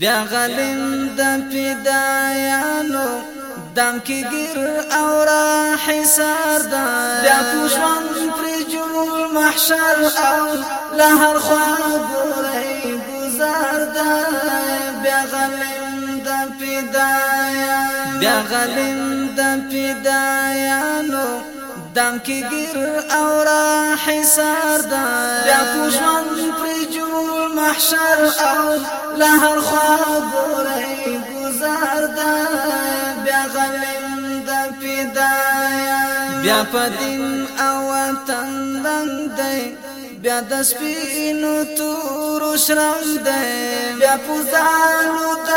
بیا غلیم د پیدایانو دم کې ګر او را حصار دا بیا پوشوان پر جنور محشر او لهر خوا ګورې گزار دا بیا غلیم د پیدایانو بیا غلیم د پیدایانو دم کې ګر او را حصار دا بیا پوشوان پر محشر او لهر خوا ګورې گزار دا بیا غلم د پیدایا بیا پدین او وطن دنګ دی بیا د سپینو تور شرم دی بیا پوزانو د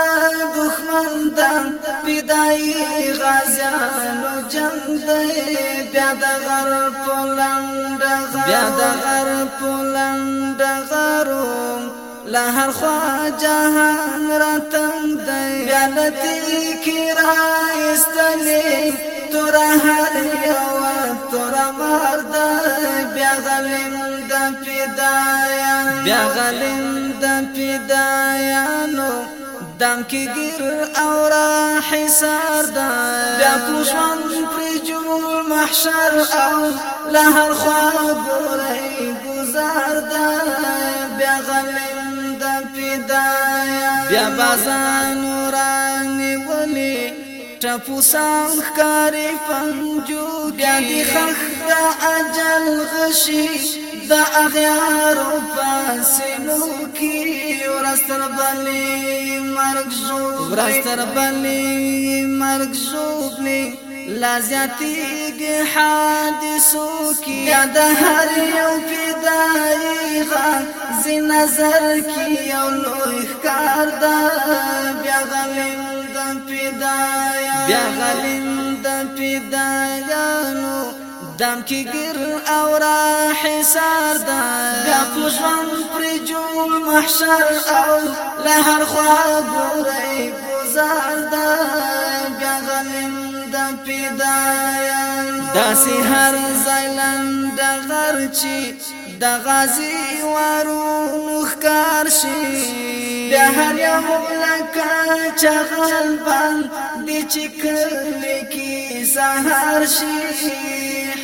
دښمن د پیدای غازانو جنگ دی بیا د غر پولند غر بیا د غر پولند غرو لهر خوا جهان را تنگ دی بیانتی کی را استلی تورا هر یو تورا مرد بیا غلیم د پیدایا بیا غلیم د پیدایا نو دم کی گیر او را حسار دا بیا پوشمن پری جمول محشر او لهر خوا بوری گزار دا بیا غلیم بیا بازان ورانی ولی ټپوسان ښکاری پنجو بیا دی خخ دا اجل غشی دا اغیارو پاسنو کی ورستر بلی مرگ جوبلی ورستر بلی مرگ جوبلی لازیاتیږي حادثو کې د هر یو پیدای غا زی نظر کې یو لوی ښکار دا بیا غلیم د پیدایا بیا غلیم د پیدایانو دم کې ګر او را حصار دا بیا پښون پر جون محشر او له هر خوا ګورې گزار دا داسې هر زایلند غر چی د غازی وارو مخکار شي د هر یو ملک چغل بند د چکر لکی سهار شي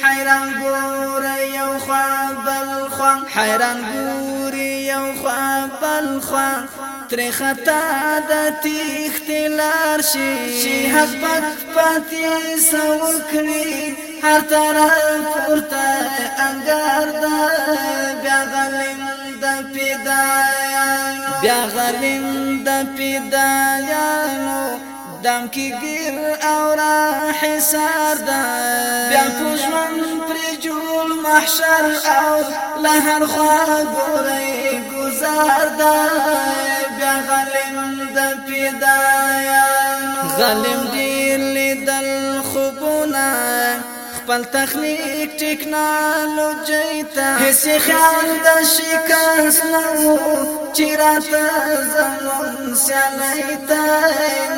حیران ګور یو خوا بل خوا حیران ګور یو خوا بل خوا تر خطا د تیخت لار شي شي حق پت پاتې سو کړی هر طرف ورته انګار دا بیا غلم د پیدا بیا غلم د پیدا یانو دم کی گیر او را حسار دا بیا پوشمن پری جول محشر او لهر خواه گوری گزار دا غلم د پیدایانو غلم دیر لیدل خوبونه خپل تخنیک ټیکنالوژي ته هیڅ خیال د شکست نه چیرته زمون سلیتا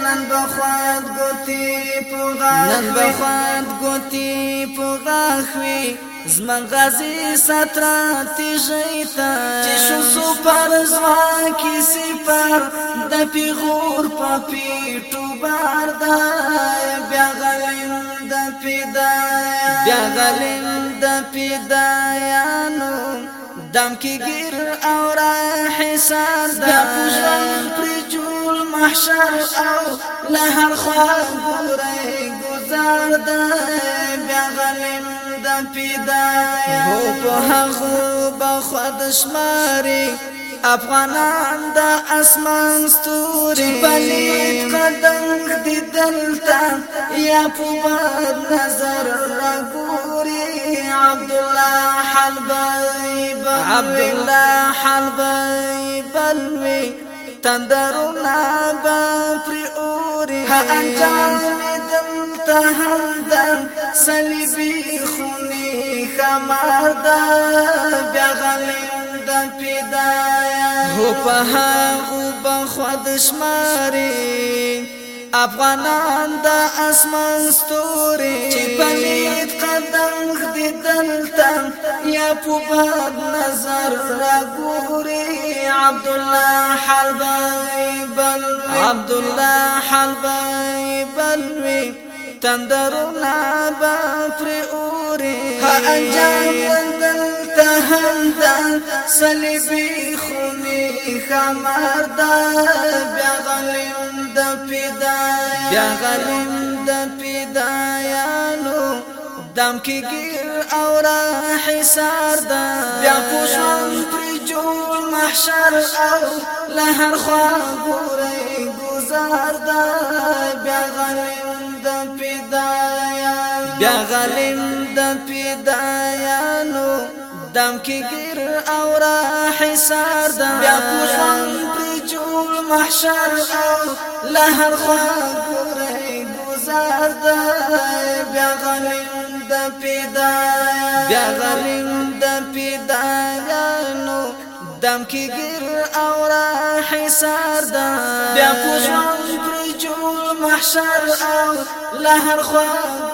نن بخواد ګوتی پوغا نن بخواد ګوتی پوغا خوي زما غازی ساترا تیجیتا چشو سپر زما کی سپر د پیغور پپی ټوبار دا بیا غلیم د پیدا بیا غلیم د پیدا یانو دم کی گیر او را حساب دا پوزن پرچول محشر او لهر خواه گوره گزار دا بیا غلیم پیدایا په هغه بخود شماري افغانان د اسمان ستوري پلید قدم دي دلتا یا په نظر راګوري عبد الله حلبي عبد الله حلبي بلوي تندرنا بفري اوري ها انجام دلتا هم دل سلیبی خون کمر دا بیا غلیم د پیدایا هو په هغه بخود شماري افغانان د اسمان ستوري چې پلید قدم خدي دلته یا په باد نظر را ګوري عبد الله حلبای بلوي عبد الله حلبای بلوي تندرونه به پرې اوري ها انجام وندل ته هم دا صلیبي خوني خمر دا بیا غلیم د پیدا بیا غلیم د پیدا یالو دم کې ګیر او را حصار دا بیا پوسون پر جوړ محشر او لهر خوا ګورې گزار دا بیا غلیم د پیدایا بیا غلیم د پیدایا نو دم کې ګر او را حصار د بیا پوسم پر جوړ محشر او لهر خوا ګورې گزار د بیا غلیم د پیدایا بیا غلیم د پیدایا نو دم کې ګر او را حصار د بیا پوسم پر محشر او لهر خواب